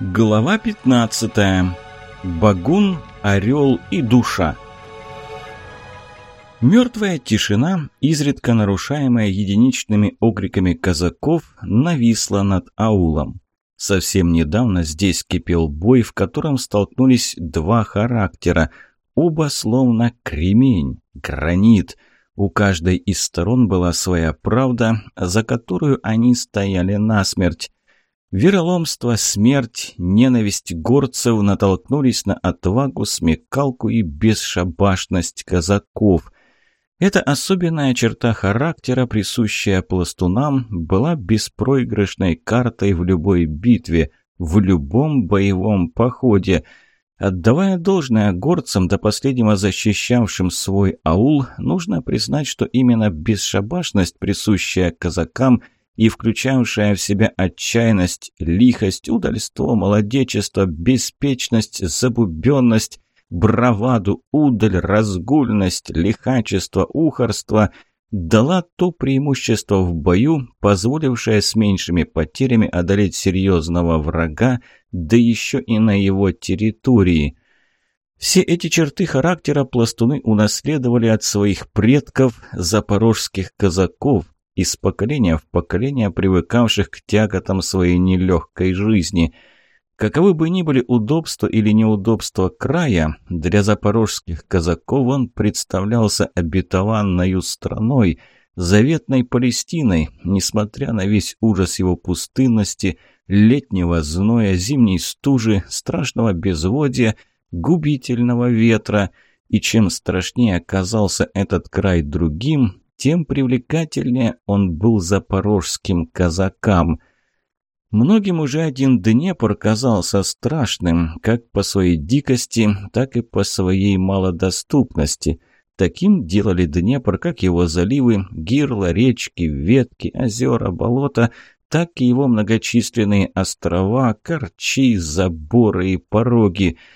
Глава 15. Багун, орел и душа. Мертвая тишина, изредка нарушаемая единичными окриками казаков, нависла над аулом. Совсем недавно здесь кипел бой, в котором столкнулись два характера, оба словно кремень, гранит. У каждой из сторон была своя правда, за которую они стояли насмерть. Вероломство, смерть, ненависть горцев натолкнулись на отвагу, смекалку и бесшабашность казаков. Эта особенная черта характера, присущая пластунам, была беспроигрышной картой в любой битве, в любом боевом походе. Отдавая должное горцам, до последнего защищавшим свой аул, нужно признать, что именно бесшабашность, присущая казакам – и включавшая в себя отчаянность, лихость, удальство, молодечество, беспечность, забубенность, браваду, удаль, разгульность, лихачество, ухарство, дала то преимущество в бою, позволившее с меньшими потерями одолеть серьезного врага, да еще и на его территории – все эти черты характера пластуны унаследовали от своих предков, запорожских казаков, из поколения в поколение привыкавших к тяготам своей нелегкой жизни. Каковы бы ни были удобства или неудобства края, для запорожских казаков он представлялся обетованною страной, заветной Палестиной, несмотря на весь ужас его пустынности, летнего зноя, зимней стужи, страшного безводья, губительного ветра – и чем страшнее оказался этот край другим, тем привлекательнее он был запорожским казакам. Многим уже один Днепр казался страшным, как по своей дикости, так и по своей малодоступности. Таким делали Днепр, как его заливы, гирла, речки, ветки, озера, болота, так и его многочисленные острова, корчи, заборы и пороги –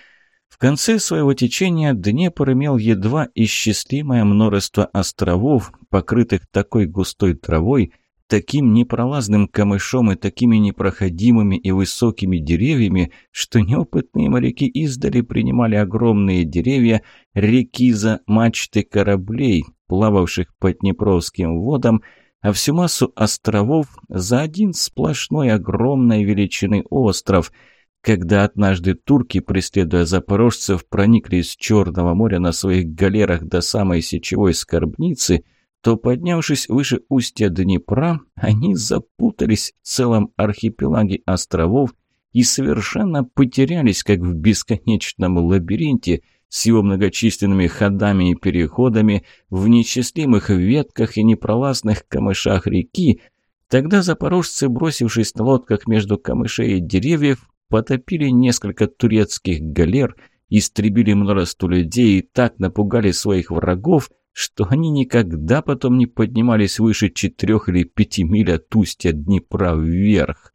в конце своего течения Днепр имел едва исчислимое множество островов, покрытых такой густой травой, таким непролазным камышом и такими непроходимыми и высокими деревьями, что неопытные моряки издали принимали огромные деревья реки за мачты кораблей, плававших по Днепровским водам, а всю массу островов за один сплошной огромной величины остров – когда однажды турки, преследуя запорожцев, проникли с Черного моря на своих галерах до самой сечевой скорбницы, то, поднявшись выше устья Днепра, они запутались в целом архипелаге островов и совершенно потерялись, как в бесконечном лабиринте, с его многочисленными ходами и переходами, в нечислимых ветках и непролазных камышах реки, Тогда запорожцы, бросившись на лодках между камышей и деревьев, потопили несколько турецких галер, истребили множество людей и так напугали своих врагов, что они никогда потом не поднимались выше четырех или пяти миль от устья Днепра вверх.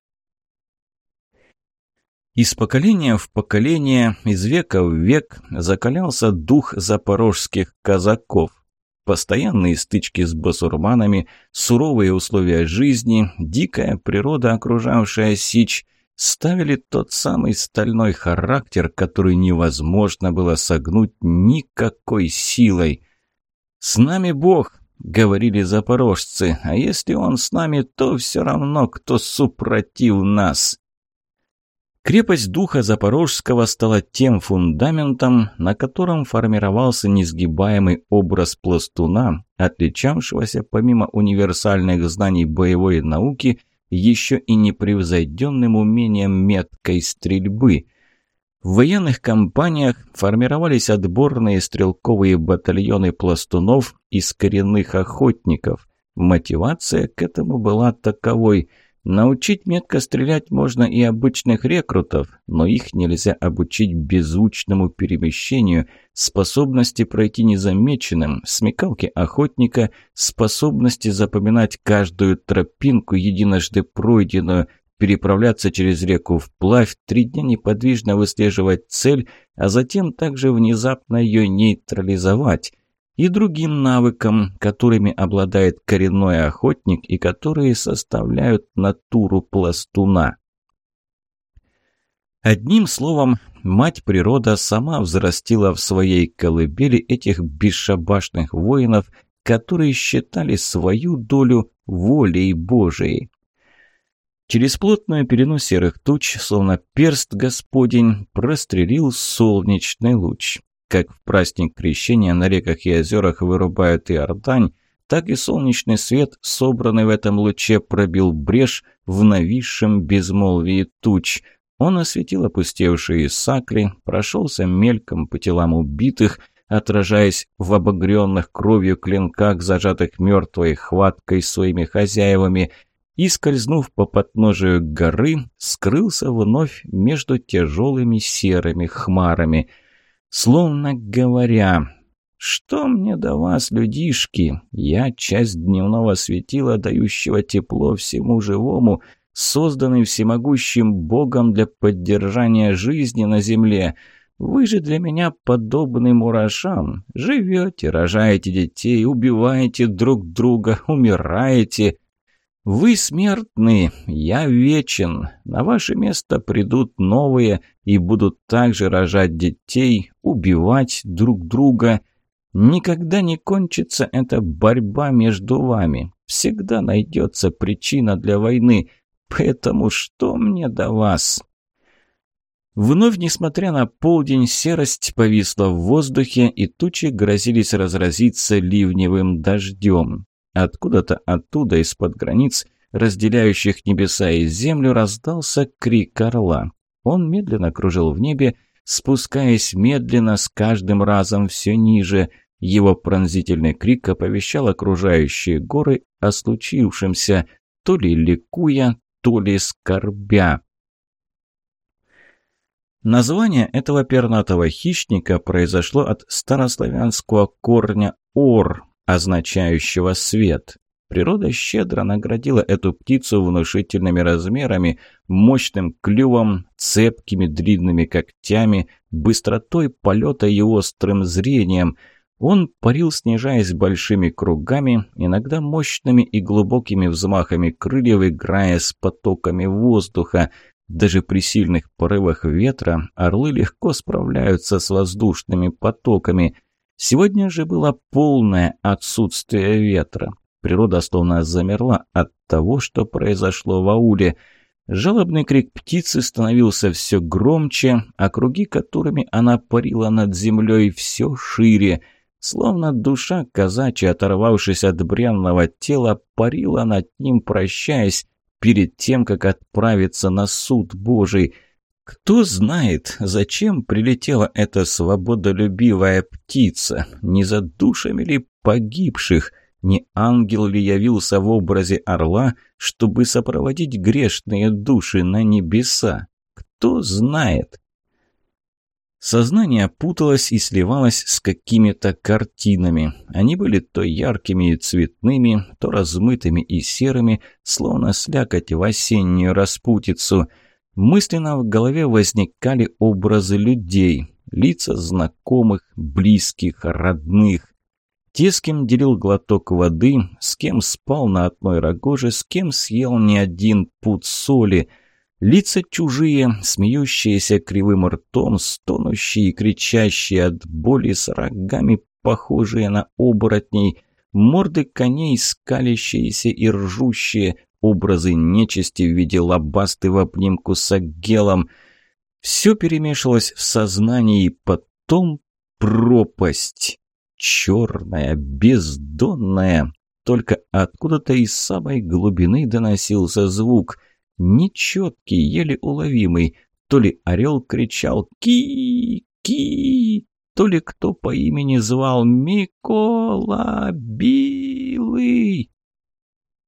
Из поколения в поколение, из века в век закалялся дух запорожских казаков. Постоянные стычки с басурманами, суровые условия жизни, дикая природа, окружавшая Сич, ставили тот самый стальной характер, который невозможно было согнуть никакой силой. «С нами Бог», — говорили запорожцы, — «а если Он с нами, то все равно, кто супротив нас». Крепость духа Запорожского стала тем фундаментом, на котором формировался несгибаемый образ пластуна, отличавшегося помимо универсальных знаний боевой науки – еще и непревзойденным умением меткой стрельбы. В военных компаниях формировались отборные стрелковые батальоны пластунов из коренных охотников. Мотивация к этому была таковой – Научить метко стрелять можно и обычных рекрутов, но их нельзя обучить беззвучному перемещению, способности пройти незамеченным, смекалке охотника, способности запоминать каждую тропинку, единожды пройденную, переправляться через реку вплавь, три дня неподвижно выслеживать цель, а затем также внезапно ее нейтрализовать – и другим навыкам, которыми обладает коренной охотник и которые составляют натуру пластуна. Одним словом, мать природа сама взрастила в своей колыбели этих бесшабашных воинов, которые считали свою долю волей Божией. Через плотную перену серых туч, словно перст господень, прострелил солнечный луч. Как в праздник крещения на реках и озерах вырубают Иордань, так и солнечный свет, собранный в этом луче, пробил брешь в нависшем безмолвии туч. Он осветил опустевшие сакли, прошелся мельком по телам убитых, отражаясь в обогренных кровью клинках, зажатых мертвой хваткой своими хозяевами, и, скользнув по подножию горы, скрылся вновь между тяжелыми серыми хмарами. Словно говоря, «Что мне до вас, людишки? Я часть дневного светила, дающего тепло всему живому, созданный всемогущим Богом для поддержания жизни на земле». Вы же для меня подобны мурашам. Живете, рожаете детей, убиваете друг друга, умираете. Вы смертны, я вечен. На ваше место придут новые и будут также рожать детей, убивать друг друга. Никогда не кончится эта борьба между вами. Всегда найдется причина для войны. Поэтому что мне до вас?» Вновь, несмотря на полдень, серость повисла в воздухе, и тучи грозились разразиться ливневым дождем. Откуда-то оттуда, из-под границ, разделяющих небеса и землю, раздался крик орла. Он медленно кружил в небе, спускаясь медленно, с каждым разом все ниже. Его пронзительный крик оповещал окружающие горы о случившемся, то ли ликуя, то ли скорбя. Название этого пернатого хищника произошло от старославянского корня «ор», означающего «свет». Природа щедро наградила эту птицу внушительными размерами, мощным клювом, цепкими длинными когтями, быстротой полета и острым зрением. Он парил, снижаясь большими кругами, иногда мощными и глубокими взмахами крыльев, играя с потоками воздуха – даже при сильных порывах ветра орлы легко справляются с воздушными потоками. Сегодня же было полное отсутствие ветра. Природа словно замерла от того, что произошло в ауле. Жалобный крик птицы становился все громче, а круги, которыми она парила над землей, все шире. Словно душа казачья, оторвавшись от бренного тела, парила над ним, прощаясь, перед тем, как отправиться на суд Божий. Кто знает, зачем прилетела эта свободолюбивая птица? Не за душами ли погибших? Не ангел ли явился в образе орла, чтобы сопроводить грешные души на небеса? Кто знает? Сознание путалось и сливалось с какими-то картинами. Они были то яркими и цветными, то размытыми и серыми, словно слякоть в осеннюю распутицу. Мысленно в голове возникали образы людей, лица знакомых, близких, родных. Те, с кем делил глоток воды, с кем спал на одной рогоже, с кем съел не один пуд соли – Лица чужие, смеющиеся кривым ртом, стонущие и кричащие от боли с рогами, похожие на оборотней, морды коней, скалящиеся и ржущие, образы нечисти в виде лобасты в обнимку с агелом. Все перемешалось в сознании, и потом пропасть. Черная, бездонная. Только откуда-то из самой глубины доносился звук — нечеткий, еле уловимый. То ли орел кричал «Ки! То ли кто по имени звал «Микола Билый!»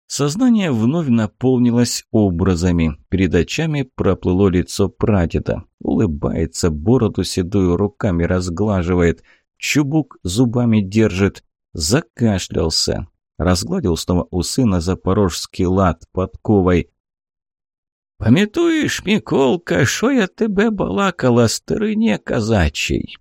Сознание вновь наполнилось образами. Перед очами проплыло лицо прадеда. Улыбается, бороду седую руками разглаживает. Чубук зубами держит. Закашлялся. Разгладил снова усы на запорожский лад подковой. Пам'ятуєш, Миколка, що я тебе балакала старине казачей?»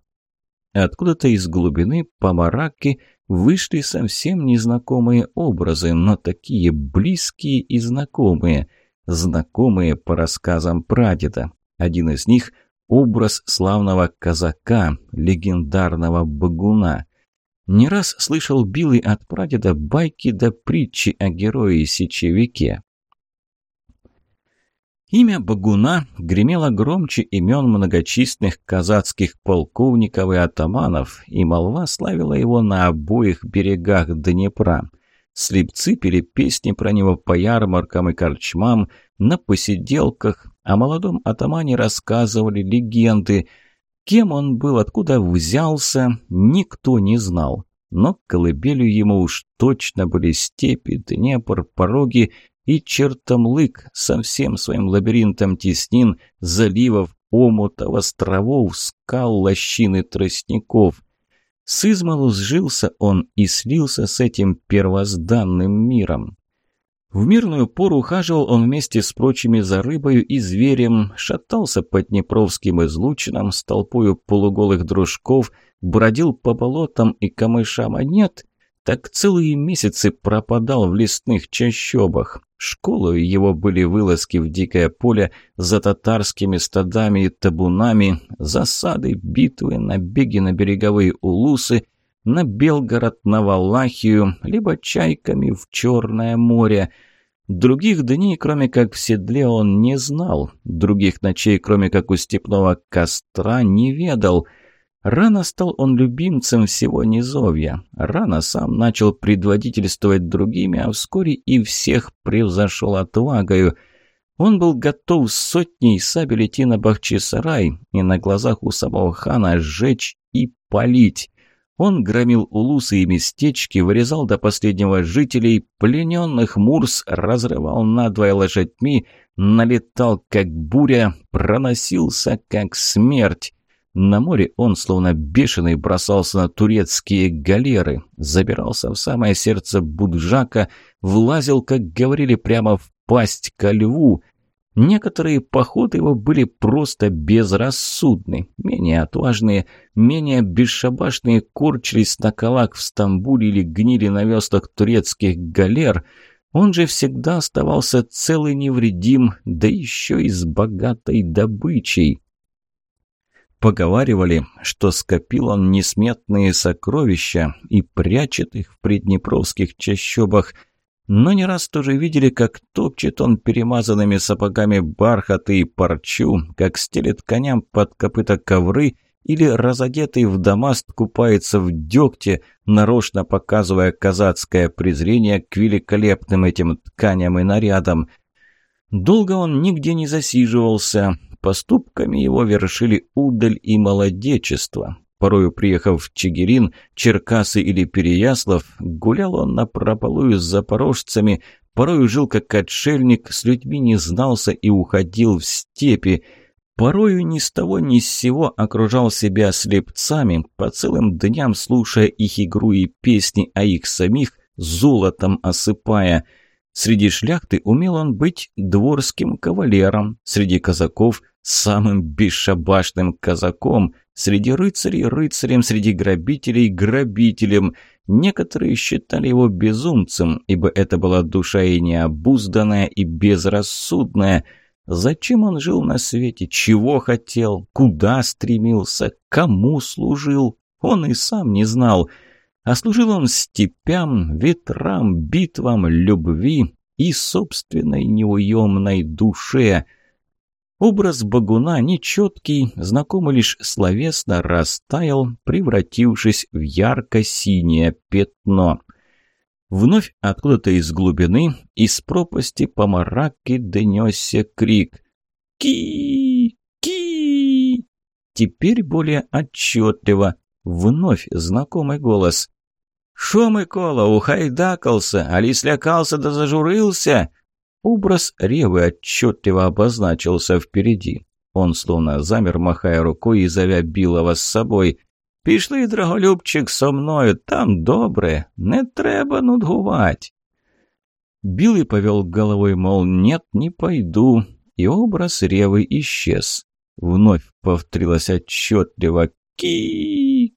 Откуда-то из глубины помараки вышли совсем незнакомые образы, но такие близкие и знакомые, знакомые по рассказам прадеда. Один из них – образ славного казака, легендарного багуна. Не раз слышал Билый от прадеда байки да притчи о герое-сечевике. Имя Багуна гремело громче имен многочисленных казацких полковников и атаманов, и молва славила его на обоих берегах Днепра. Слепцы пели песни про него по ярмаркам и корчмам, на посиделках, о молодом атамане рассказывали легенды. Кем он был, откуда взялся, никто не знал. Но колыбелью ему уж точно были степи, Днепр, пороги и Чертомлык со всем своим лабиринтом теснин, заливов, омутов, островов, скал, лощины, тростников. С измалу сжился он и слился с этим первозданным миром. В мирную пору ухаживал он вместе с прочими за рыбою и зверем, шатался по Днепровским излучинам с толпою полуголых дружков, бродил по болотам и камышам, а нет, так целые месяцы пропадал в лесных чащобах. Школой его были вылазки в дикое поле за татарскими стадами и табунами, засады, битвы, набеги на береговые улусы, на Белгород, на Валахию, либо чайками в Черное море. Других дней, кроме как в седле, он не знал, других ночей, кроме как у степного костра, не ведал — Рано стал он любимцем всего низовья. Рано сам начал предводительствовать другими, а вскоре и всех превзошел отвагою. Он был готов сотней сабель идти на Бахчисарай и на глазах у самого хана сжечь и палить. Он громил улусы и местечки, вырезал до последнего жителей, плененных Мурс разрывал надвое лошадьми, налетал как буря, проносился как смерть. На море он, словно бешеный, бросался на турецкие галеры, забирался в самое сердце Буджака, влазил, как говорили, прямо в пасть ко льву. Некоторые походы его были просто безрассудны. Менее отважные, менее бесшабашные корчились на колах в Стамбуле или гнили на веслах турецких галер. Он же всегда оставался целый невредим, да еще и с богатой добычей. Поговаривали, что скопил он несметные сокровища и прячет их в приднепровских чащобах, но не раз тоже видели, как топчет он перемазанными сапогами бархаты и парчу, как стелет коням под копыта ковры или разодетый в дамаст купается в дегте, нарочно показывая казацкое презрение к великолепным этим тканям и нарядам. Долго он нигде не засиживался, Поступками его вершили удаль и молодечество. Порою, приехав в Чигирин, Черкасы или Переяслав, гулял он на прополую с запорожцами, порою жил как отшельник, с людьми не знался и уходил в степи, порою ни с того ни с сего окружал себя слепцами, по целым дням слушая их игру и песни, а их самих золотом осыпая – Среди шляхты умел он быть дворским кавалером, среди казаков – самым бесшабашным казаком, среди рыцарей – рыцарем, среди грабителей – грабителем. Некоторые считали его безумцем, ибо это была душа и необузданная, и безрассудная. Зачем он жил на свете, чего хотел, куда стремился, кому служил, он и сам не знал – а служил он степям, ветрам, битвам, любви и собственной неуемной душе. Образ багуна, нечеткий, знакомый лишь словесно, растаял, превратившись в ярко-синее пятно. Вновь откуда-то из глубины, из пропасти по мараке донесся крик «Ки! Ки!» Теперь более отчетливо, вновь знакомый голос. «Шо, Микола, ухайдакался, али слякался да зажурился?» Образ Ревы отчетливо обозначился впереди. Он словно замер, махая рукой и зовя Білого с собой. «Пішли, драголюбчик, со мною, там добре, не треба нудгувати». Билый повел головой, мол, нет, не пойду, и образ Ревы исчез. Вновь повторилось отчетливо «Ки!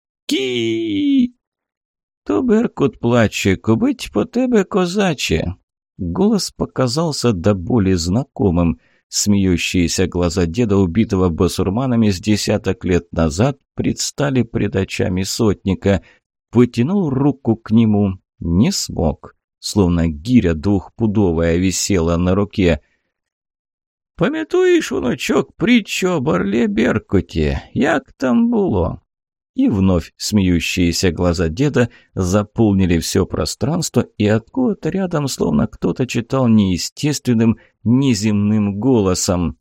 Ки!» То Беркут плаче, кубить по тебе, козаче. Голос показался до боли знакомым. Смеющиеся глаза деда, убитого басурманами с десяток лет назад, предстали пред очами сотника. Потянул руку к нему, не смог. Словно гиря двухпудовая висела на руке. «Пам'ятуєш, внучок, притчу о Барле Беркуте? Як там было?» И вновь смеющиеся глаза деда заполнили все пространство, и откуда-то рядом словно кто-то читал неестественным, неземным голосом.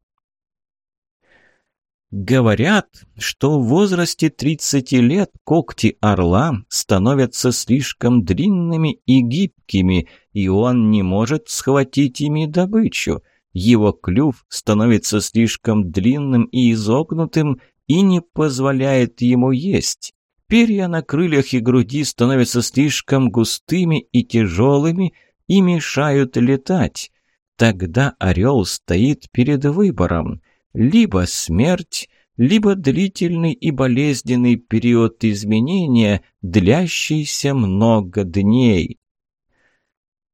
Говорят, что в возрасте 30 лет когти орла становятся слишком длинными и гибкими, и он не может схватить ими добычу. Его клюв становится слишком длинным и изогнутым, и не позволяет ему есть. Перья на крыльях и груди становятся слишком густыми и тяжелыми и мешают летать. Тогда орел стоит перед выбором. Либо смерть, либо длительный и болезненный период изменения, длящийся много дней.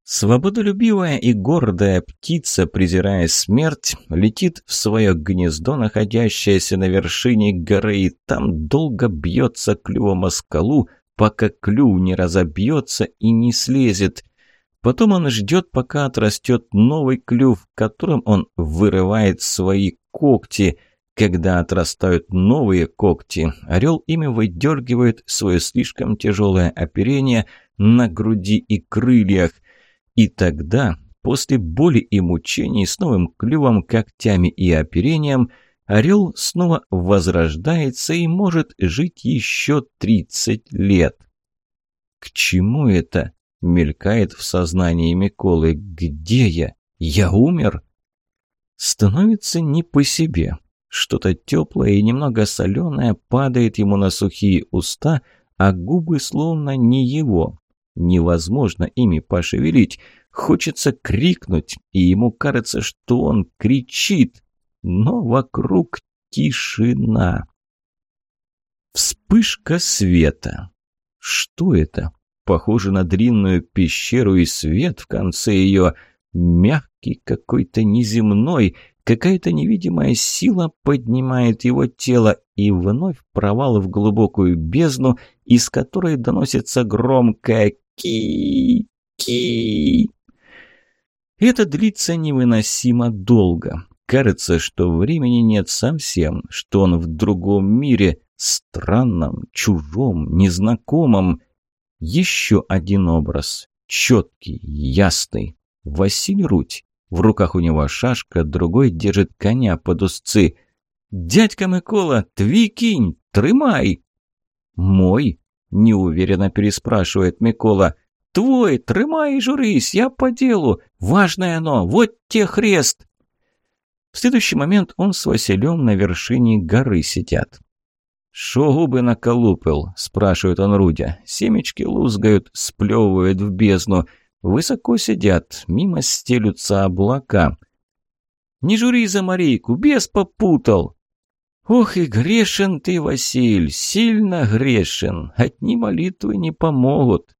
Свободолюбивая и гордая птица, презирая смерть, летит в свое гнездо, находящееся на вершине горы, и там долго бьется клювом о скалу, пока клюв не разобьется и не слезет. Потом он ждет, пока отрастет новый клюв, которым он вырывает свои когти. Когда отрастают новые когти, орел ими выдергивает свое слишком тяжелое оперение на груди и крыльях. И тогда, после боли и мучений с новым клювом, когтями и оперением, орел снова возрождается и может жить еще 30 лет. К чему это? Мелькает в сознании Миколы. Где я? Я умер? Становится не по себе. Что-то теплое и немного соленое падает ему на сухие уста, а губы словно не его. Невозможно ими пошевелить. Хочется крикнуть, и ему кажется, что он кричит. Но вокруг тишина. Вспышка света. Что это? Похоже на длинную пещеру и свет в конце ее. Мягкий какой-то неземной. Какая-то невидимая сила поднимает его тело, и вновь провал в глубокую бездну, из которой доносится громкое Ки-ки. Это длится невыносимо долго. Кажется, что времени нет совсем, что он в другом мире, странном, чужом, незнакомом. Еще один образ, четкий, ясный. Василий Руть. В руках у него шашка, другой держит коня под узцы. «Дядька Микола, твій кінь, тримай!» «Мой?» Неуверенно переспрашивает Микола. «Твой, тримай и журись, я по делу. Важное оно, вот те хрест!» В следующий момент он с Василем на вершине горы сидят. «Шо губы наколупил?» – спрашивает он Рудя. Семечки лузгают, сплевывают в бездну. Высоко сидят, мимо стелются облака. «Не жури за Марийку, бес попутал!» «Ох и грешен ты, Василь, сильно грешен. Одни молитвы не помогут».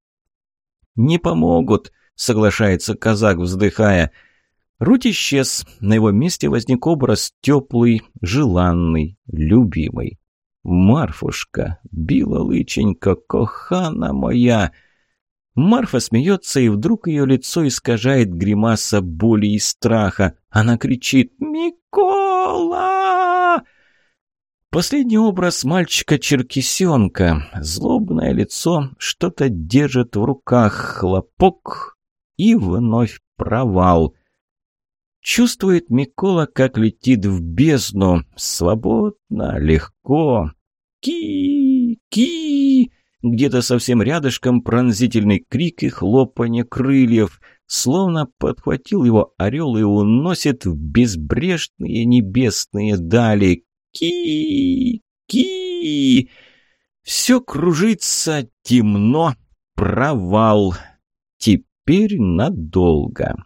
«Не помогут», — соглашается казак, вздыхая. Руть исчез. На его месте возник образ теплый, желанный, любимый. «Марфушка, билолыченька, кохана моя!» Марфа смеется, и вдруг ее лицо искажает гримаса боли и страха. Она кричит «Микола!» Последний образ мальчика-черкесенка. Злобное лицо что-то держит в руках, хлопок и вновь провал. Чувствует Микола, как летит в бездну. Свободно, легко. Ки-ки! Где-то совсем рядышком пронзительный крик и хлопанье крыльев. Словно подхватил его орел и уносит в безбрежные небесные дали. Ки-ки! Все кружится, темно, провал. Теперь надолго.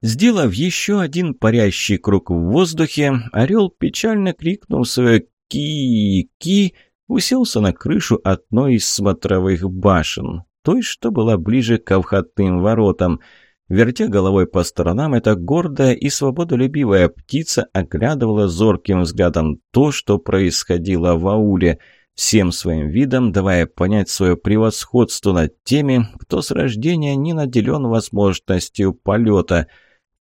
Сделав еще один парящий круг в воздухе, орел, печально крикнул свое «ки-ки», уселся на крышу одной из смотровых башен, той, что была ближе к входным воротам. Вертя головой по сторонам, эта гордая и свободолюбивая птица оглядывала зорким взглядом то, что происходило в ауле, всем своим видом давая понять свое превосходство над теми, кто с рождения не наделен возможностью полета.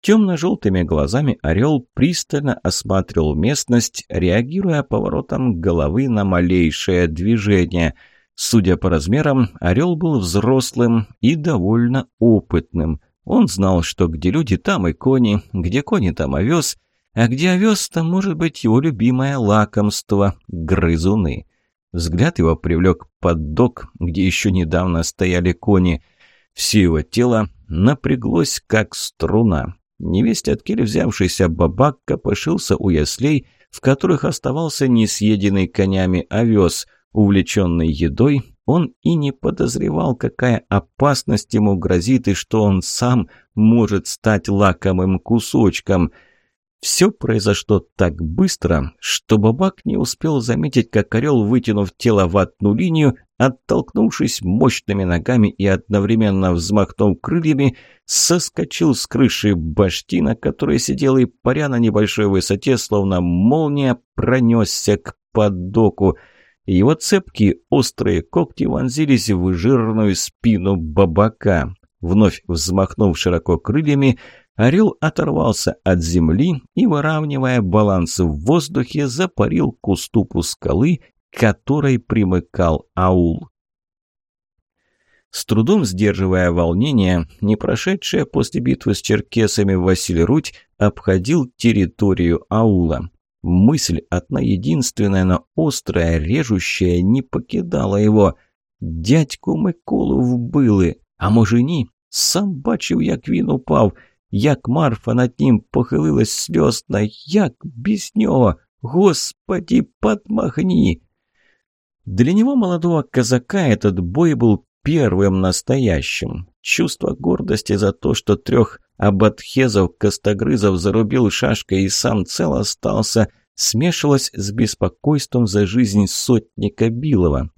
Темно-желтыми глазами орел пристально осматривал местность, реагируя поворотом головы на малейшее движение. Судя по размерам, орел был взрослым и довольно опытным – он знал, что где люди, там и кони, где кони, там овес, а где овес, там может быть его любимое лакомство – грызуны. Взгляд его привлек поддок, где еще недавно стояли кони. Все его тело напряглось, как струна. Невесть от кель взявшийся бабак копошился у яслей, в которых оставался несъеденный конями овес. Увлеченный едой, он и не подозревал, какая опасность ему грозит и что он сам может стать лакомым кусочком. Все произошло так быстро, что Бабак не успел заметить, как орел, вытянув тело в одну линию, оттолкнувшись мощными ногами и одновременно взмахнув крыльями, соскочил с крыши башти, на которой сидел и, паря на небольшой высоте, словно молния, пронесся к подоку – его цепкие острые когти вонзились в жирную спину бабака. Вновь взмахнув широко крыльями, орел оторвался от земли и, выравнивая баланс в воздухе, запарил к уступу скалы, к которой примыкал аул. С трудом сдерживая волнение, не прошедшая после битвы с черкесами Василий Руть обходил территорию аула. Мысль, одна единственная, но острая, режущая, не покидала его. Дядьку Миколу вбили, а може ні? Сам бачив, як він упав, як Марфа над ним похилилась сльозно, як без нього. Господи, подмахни! Для него, молодого казака, этот бой был первым настоящим. Чувство гордости за то, что трех Абатхезов Костогрызов зарубил шашкой и сам цел остался, смешивалось с беспокойством за жизнь сотника Билова.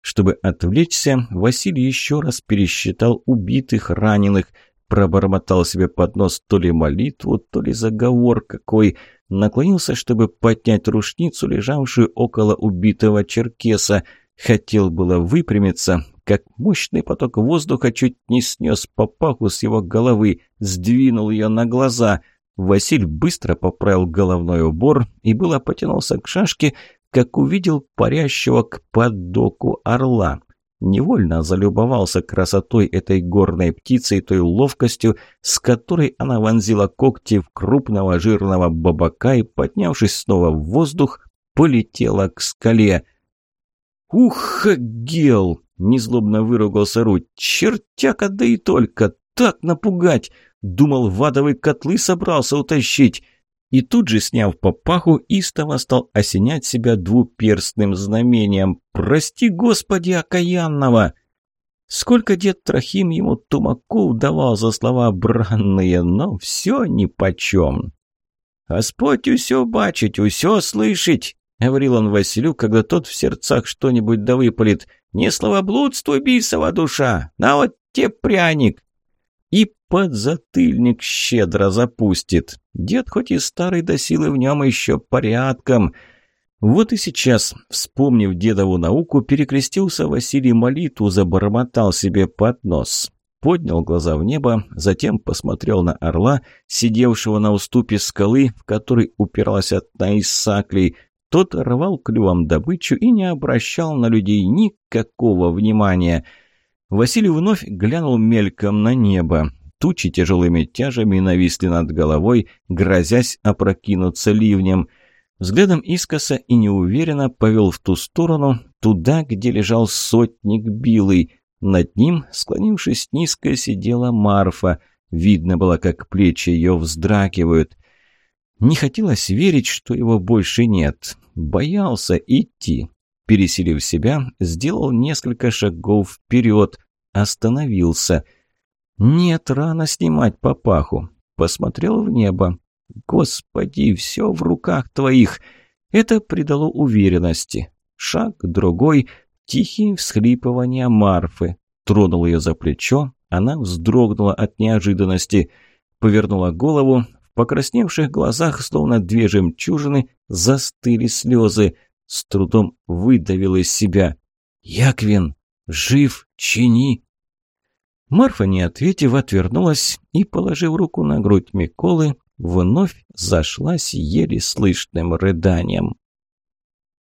Чтобы отвлечься, Василий еще раз пересчитал убитых, раненых, пробормотал себе под нос то ли молитву, то ли заговор какой, наклонился, чтобы поднять рушницу, лежавшую около убитого черкеса, хотел было выпрямиться, как мощный поток воздуха чуть не снес папаху с его головы, сдвинул ее на глаза. Василь быстро поправил головной убор и было потянулся к шашке, как увидел парящего к подоку орла. Невольно залюбовался красотой этой горной птицы и той ловкостью, с которой она вонзила когти в крупного жирного бабака и, поднявшись снова в воздух, полетела к скале. «Ух, гел!» Незлобно выругался Руть. «Чертяка, да и только! Так напугать! Думал, в котлы собрался утащить!» И тут же, сняв папаху, истово стал осенять себя двуперстным знамением. «Прости, Господи, окаянного!» Сколько дед Трохим ему тумаков давал за слова бранные, но все нипочем. «Господь усё бачить, усё слышать!» — говорил он Василю, когда тот в сердцах что-нибудь да выпалит. «Не словоблудствуй, бисова душа! На вот те пряник!» И подзатыльник щедро запустит. Дед хоть и старый, до силы в нем еще порядком. Вот и сейчас, вспомнив дедову науку, перекрестился Василий молитву, забормотал себе под нос. Поднял глаза в небо, затем посмотрел на орла, сидевшего на уступе скалы, в которой упиралась одна из саклей, тот рвал клювом добычу и не обращал на людей никакого внимания. Василий вновь глянул мельком на небо. Тучи тяжелыми тяжами нависли над головой, грозясь опрокинуться ливнем. Взглядом искоса и неуверенно повел в ту сторону, туда, где лежал сотник Билый. Над ним, склонившись низко, сидела Марфа. Видно было, как плечи ее вздрагивают. Не хотелось верить, что его больше нет. Боялся идти. Пересилив себя, сделал несколько шагов вперед. Остановился. Нет, рано снимать папаху. Посмотрел в небо. Господи, все в руках твоих. Это придало уверенности. Шаг другой, тихие всхлипывания Марфы. Тронул ее за плечо, Она вздрогнула от неожиданности, повернула голову, покрасневших глазах, словно две жемчужины, застыли слезы. С трудом выдавил из себя. «Яквин! Жив! Чини!» Марфа, не ответив, отвернулась и, положив руку на грудь Миколы, вновь зашлась еле слышным рыданием.